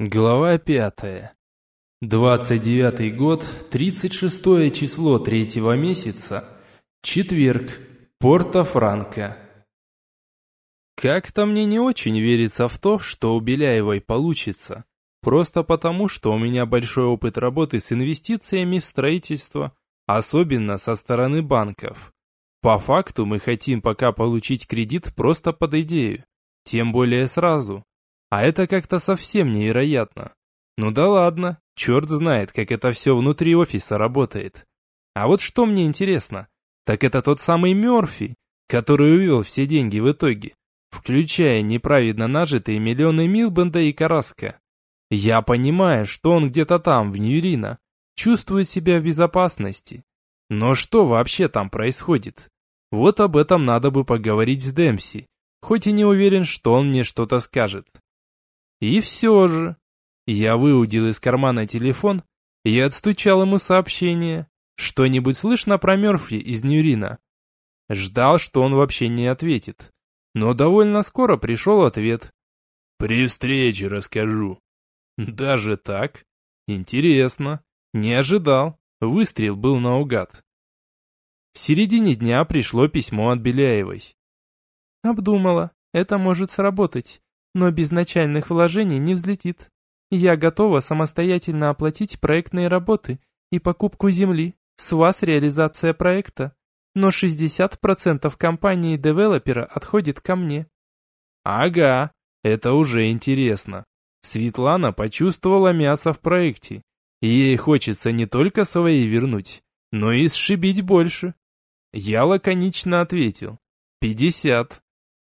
Глава пятая. Двадцать девятый год, тридцать шестое число третьего месяца, четверг, Порто-Франко. Как-то мне не очень верится в то, что у Беляевой получится. Просто потому, что у меня большой опыт работы с инвестициями в строительство, особенно со стороны банков. По факту мы хотим пока получить кредит просто под идею, тем более сразу. А это как-то совсем невероятно. Ну да ладно, черт знает, как это все внутри офиса работает. А вот что мне интересно, так это тот самый Мерфи, который увел все деньги в итоге, включая неправедно нажитые миллионы Милбенда и Караска. Я понимаю, что он где-то там, в Ньюрино, чувствует себя в безопасности. Но что вообще там происходит? Вот об этом надо бы поговорить с Демпси, хоть и не уверен, что он мне что-то скажет. И все же. Я выудил из кармана телефон и отстучал ему сообщение. Что-нибудь слышно про Мерфи из Ньюрина? Ждал, что он вообще не ответит. Но довольно скоро пришел ответ. «При встрече расскажу». Даже так? Интересно. Не ожидал. Выстрел был наугад. В середине дня пришло письмо от Беляевой. Обдумала. Это может сработать но без начальных вложений не взлетит. Я готова самостоятельно оплатить проектные работы и покупку земли, с вас реализация проекта, но 60% компании-девелопера отходит ко мне. Ага, это уже интересно. Светлана почувствовала мясо в проекте, ей хочется не только свои вернуть, но и сшибить больше. Я лаконично ответил. 50.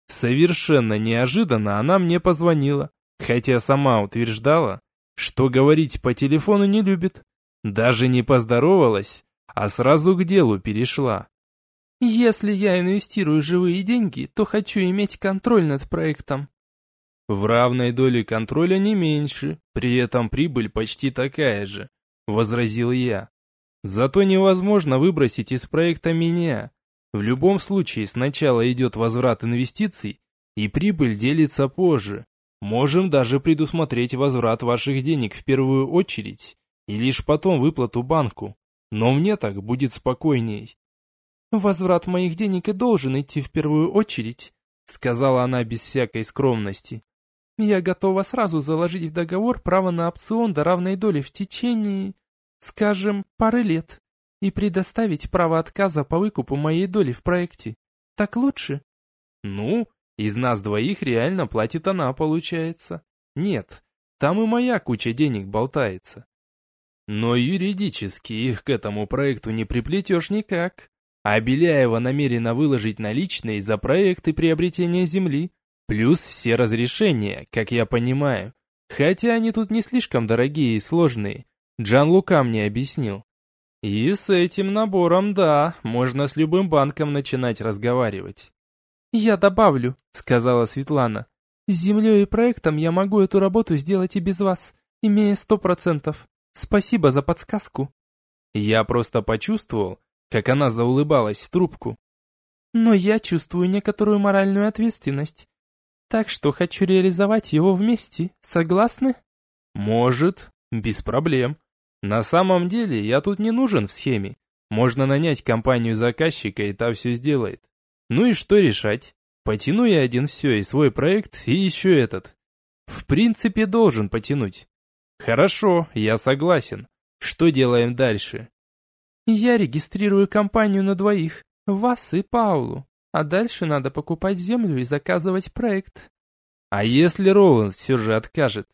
Совершенно неожиданно она мне позвонила, хотя сама утверждала, что говорить по телефону не любит. Даже не поздоровалась, а сразу к делу перешла. «Если я инвестирую живые деньги, то хочу иметь контроль над проектом». В равной доле контроля не меньше, при этом прибыль почти такая же, возразил я. Зато невозможно выбросить из проекта меня, в любом случае сначала идет возврат инвестиций, и прибыль делится позже. Можем даже предусмотреть возврат ваших денег в первую очередь, и лишь потом выплату банку. Но мне так будет спокойней. «Возврат моих денег и должен идти в первую очередь», сказала она без всякой скромности. «Я готова сразу заложить в договор право на опцион до равной доли в течение, скажем, пары лет и предоставить право отказа по выкупу моей доли в проекте. Так лучше? Ну, из нас двоих реально платит она, получается. Нет, там и моя куча денег болтается. Но юридически их к этому проекту не приплетешь никак. А Беляева намерена выложить наличные за проекты приобретения земли, плюс все разрешения, как я понимаю. Хотя они тут не слишком дорогие и сложные. Джан Лука мне объяснил. И с этим набором, да, можно с любым банком начинать разговаривать. «Я добавлю», — сказала Светлана. «С землей и проектом я могу эту работу сделать и без вас, имея сто процентов. Спасибо за подсказку». Я просто почувствовал, как она заулыбалась в трубку. «Но я чувствую некоторую моральную ответственность. Так что хочу реализовать его вместе. Согласны?» «Может, без проблем. На самом деле, я тут не нужен в схеме. Можно нанять компанию заказчика, и та все сделает. Ну и что решать? Потяну я один все, и свой проект, и еще этот. В принципе, должен потянуть. Хорошо, я согласен. Что делаем дальше? Я регистрирую компанию на двоих, вас и Паулу. А дальше надо покупать землю и заказывать проект. А если Роланд все же откажет?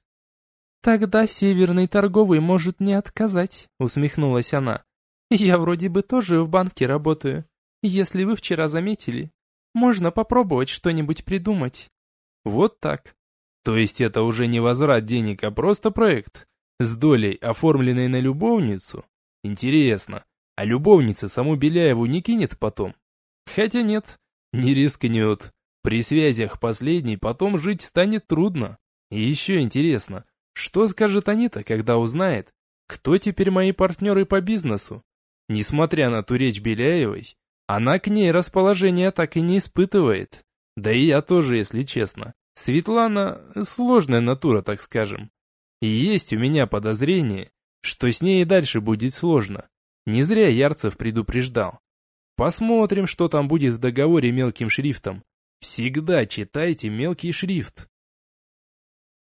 «Тогда Северный торговый может не отказать», — усмехнулась она. «Я вроде бы тоже в банке работаю. Если вы вчера заметили, можно попробовать что-нибудь придумать». «Вот так. То есть это уже не возврат денег, а просто проект, с долей, оформленной на любовницу? Интересно, а любовница саму Беляеву не кинет потом? Хотя нет, не рискнет. При связях последней потом жить станет трудно. И еще интересно, что скажет Анита, когда узнает, кто теперь мои партнеры по бизнесу? Несмотря на ту речь Беляевой, она к ней расположения так и не испытывает. Да и я тоже, если честно. Светлана – сложная натура, так скажем. И есть у меня подозрение, что с ней и дальше будет сложно. Не зря Ярцев предупреждал. Посмотрим, что там будет в договоре мелким шрифтом. Всегда читайте мелкий шрифт.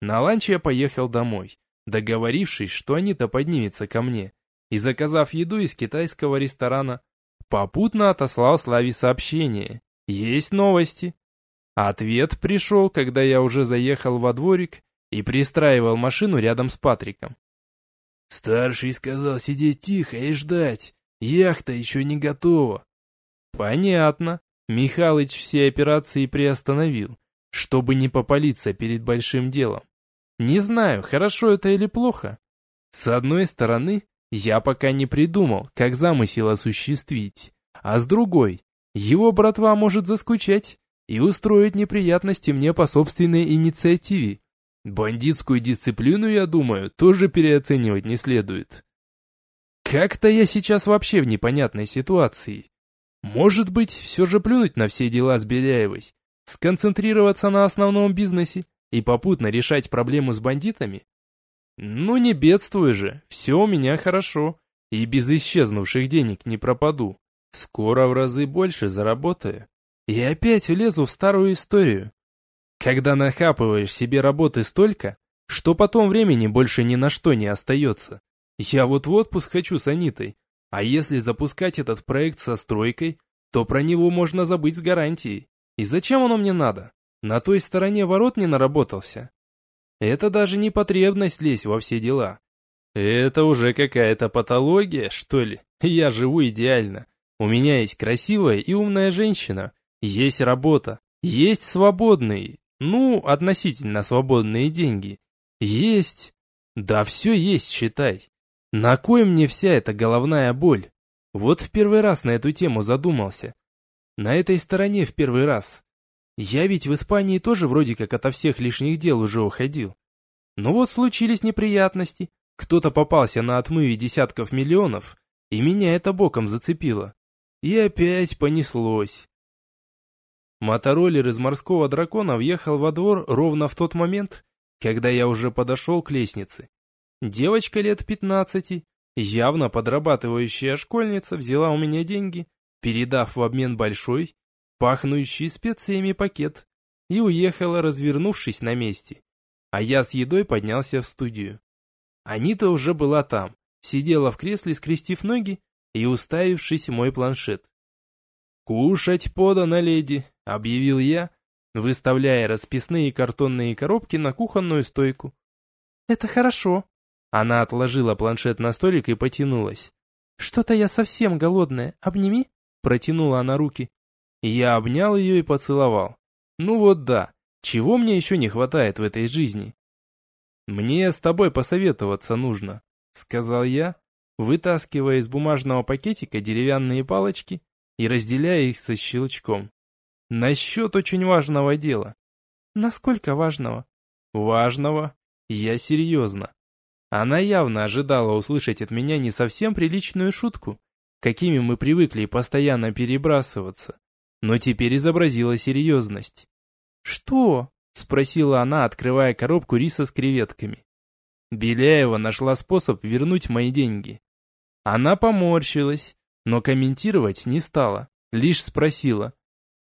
На ланч я поехал домой, договорившись, что Анита поднимется ко мне, и заказав еду из китайского ресторана, попутно отослал Славе сообщение. Есть новости. Ответ пришел, когда я уже заехал во дворик и пристраивал машину рядом с Патриком. Старший сказал сидеть тихо и ждать. Яхта еще не готова. Понятно. Михалыч все операции приостановил, чтобы не попалиться перед большим делом. Не знаю, хорошо это или плохо. С одной стороны, я пока не придумал, как замысел осуществить, а с другой, его братва может заскучать и устроить неприятности мне по собственной инициативе. Бандитскую дисциплину, я думаю, тоже переоценивать не следует. Как-то я сейчас вообще в непонятной ситуации. Может быть, все же плюнуть на все дела с Беляевой, сконцентрироваться на основном бизнесе и попутно решать проблему с бандитами? Ну не бедствую же, все у меня хорошо, и без исчезнувших денег не пропаду. Скоро в разы больше заработаю. И опять влезу в старую историю. Когда нахапываешь себе работы столько, что потом времени больше ни на что не остается. Я вот в отпуск хочу с Анитой, а если запускать этот проект со стройкой, то про него можно забыть с гарантией. И зачем оно мне надо? На той стороне ворот не наработался. Это даже не потребность лезть во все дела. Это уже какая-то патология, что ли? Я живу идеально. У меня есть красивая и умная женщина. Есть работа. Есть свободные, ну, относительно свободные деньги. Есть. Да все есть, считай. На кой мне вся эта головная боль? Вот в первый раз на эту тему задумался. На этой стороне в первый раз. Я ведь в Испании тоже вроде как ото всех лишних дел уже уходил. Но вот случились неприятности. Кто-то попался на отмыве десятков миллионов, и меня это боком зацепило. И опять понеслось. Мотороллер из морского дракона въехал во двор ровно в тот момент, когда я уже подошел к лестнице. Девочка лет пятнадцати, явно подрабатывающая школьница, взяла у меня деньги, передав в обмен большой, пахнущий специями пакет, и уехала, развернувшись на месте. А я с едой поднялся в студию. Анита уже была там, сидела в кресле, скрестив ноги и уставившись в мой планшет. «Кушать подано, леди», — объявил я, выставляя расписные картонные коробки на кухонную стойку. «Это хорошо». Она отложила планшет на столик и потянулась. «Что-то я совсем голодная. Обними?» Протянула она руки. Я обнял ее и поцеловал. «Ну вот да, чего мне еще не хватает в этой жизни?» «Мне с тобой посоветоваться нужно», — сказал я, вытаскивая из бумажного пакетика деревянные палочки и разделяя их со щелчком. Насчет очень важного дела. Насколько важного? Важного. Я серьезно. Она явно ожидала услышать от меня не совсем приличную шутку, какими мы привыкли постоянно перебрасываться, но теперь изобразила серьезность. «Что?» — спросила она, открывая коробку риса с креветками. Беляева нашла способ вернуть мои деньги. Она поморщилась, но комментировать не стала, лишь спросила.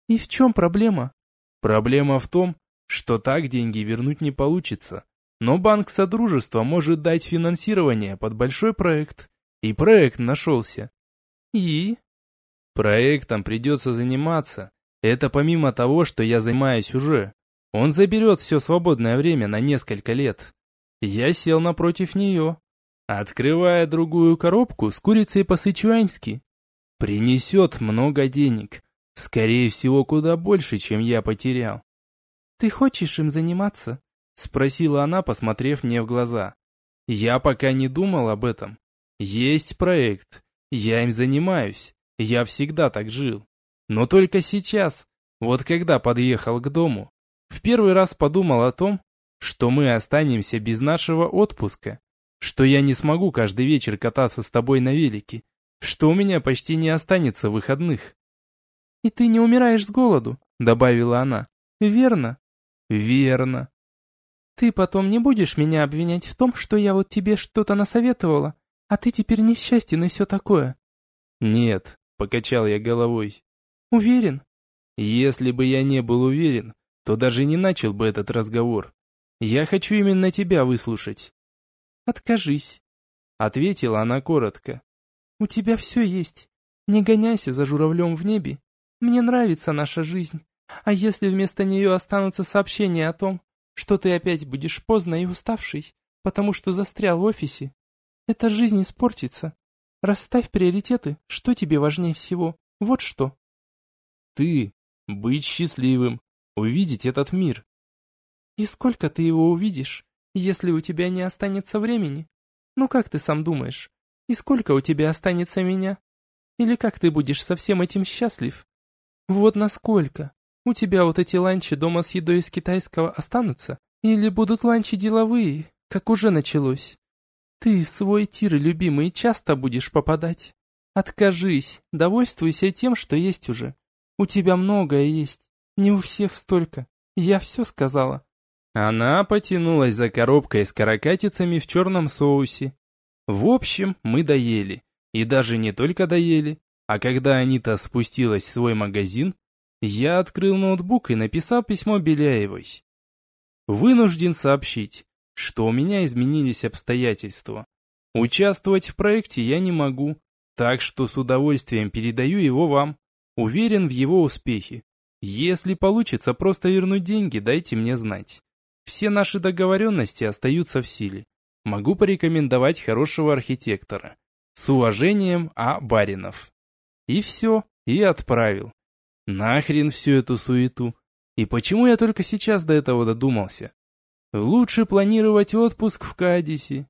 И в чем проблема? Проблема в том, что так деньги вернуть не получится. Но банк Содружества может дать финансирование под большой проект. И проект нашелся. И? Проектом придется заниматься. Это помимо того, что я занимаюсь уже. Он заберет все свободное время на несколько лет. Я сел напротив нее, открывая другую коробку с курицей по-сычуански. Принесет много денег, Скорее всего, куда больше, чем я потерял. «Ты хочешь им заниматься?» Спросила она, посмотрев мне в глаза. Я пока не думал об этом. Есть проект. Я им занимаюсь. Я всегда так жил. Но только сейчас, вот когда подъехал к дому, в первый раз подумал о том, что мы останемся без нашего отпуска, что я не смогу каждый вечер кататься с тобой на велике, что у меня почти не останется выходных. «И ты не умираешь с голоду», — добавила она. «Верно?» «Верно». Ты потом не будешь меня обвинять в том, что я вот тебе что-то насоветовала, а ты теперь несчастен и все такое. Нет, покачал я головой. Уверен? Если бы я не был уверен, то даже не начал бы этот разговор. Я хочу именно тебя выслушать. Откажись, ответила она коротко. У тебя все есть. Не гоняйся за журавлем в небе. Мне нравится наша жизнь. А если вместо нее останутся сообщения о том, что ты опять будешь поздно и уставший, потому что застрял в офисе, эта жизнь испортится. Расставь приоритеты, что тебе важнее всего. Вот что. Ты. Быть счастливым. Увидеть этот мир. И сколько ты его увидишь, если у тебя не останется времени? Ну как ты сам думаешь? И сколько у тебя останется меня? Или как ты будешь со всем этим счастлив? Вот насколько? У тебя вот эти ланчи дома с едой из китайского останутся? Или будут ланчи деловые, как уже началось? Ты в свой тир, любимый, часто будешь попадать. Откажись, довольствуйся тем, что есть уже. У тебя многое есть, не у всех столько. Я все сказала. Она потянулась за коробкой с каракатицами в черном соусе. В общем, мы доели. И даже не только доели, а когда Анита спустилась в свой магазин, я открыл ноутбук и написал письмо Беляевой. Вынужден сообщить, что у меня изменились обстоятельства. Участвовать в проекте я не могу, так что с удовольствием передаю его вам. Уверен в его успехе. Если получится просто вернуть деньги, дайте мне знать. Все наши договоренности остаются в силе. Могу порекомендовать хорошего архитектора. С уважением, А. Баринов. И все, и отправил. Нахрен всю эту суету. И почему я только сейчас до этого додумался? Лучше планировать отпуск в Кадисе,